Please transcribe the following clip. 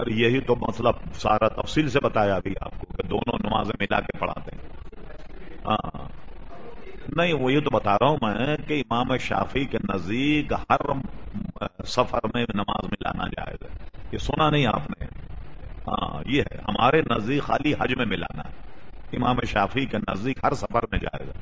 اور یہی تو مطلب سارا تفصیل سے بتایا ابھی آپ کو کہ دونوں نمازیں ملا کے پڑھاتے ہیں ہاں۔ نہیں وہی تو بتا رہا ہوں میں کہ امام شافی کے نزدیک ہر سفر میں نماز ملانا جائے گا یہ سنا نہیں آپ نے۔ ہاں یہ ہے، ہمارے نزدیک خالی حج میں ملانا ہے۔ امام شافی کے نزدیک ہر سفر میں جائے گا